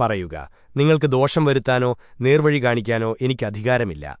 പറയുക നിങ്ങൾക്ക് ദോഷം വരുത്താനോ നേർവഴി കാണിക്കാനോ എനിക്ക് അധികാരമില്ല.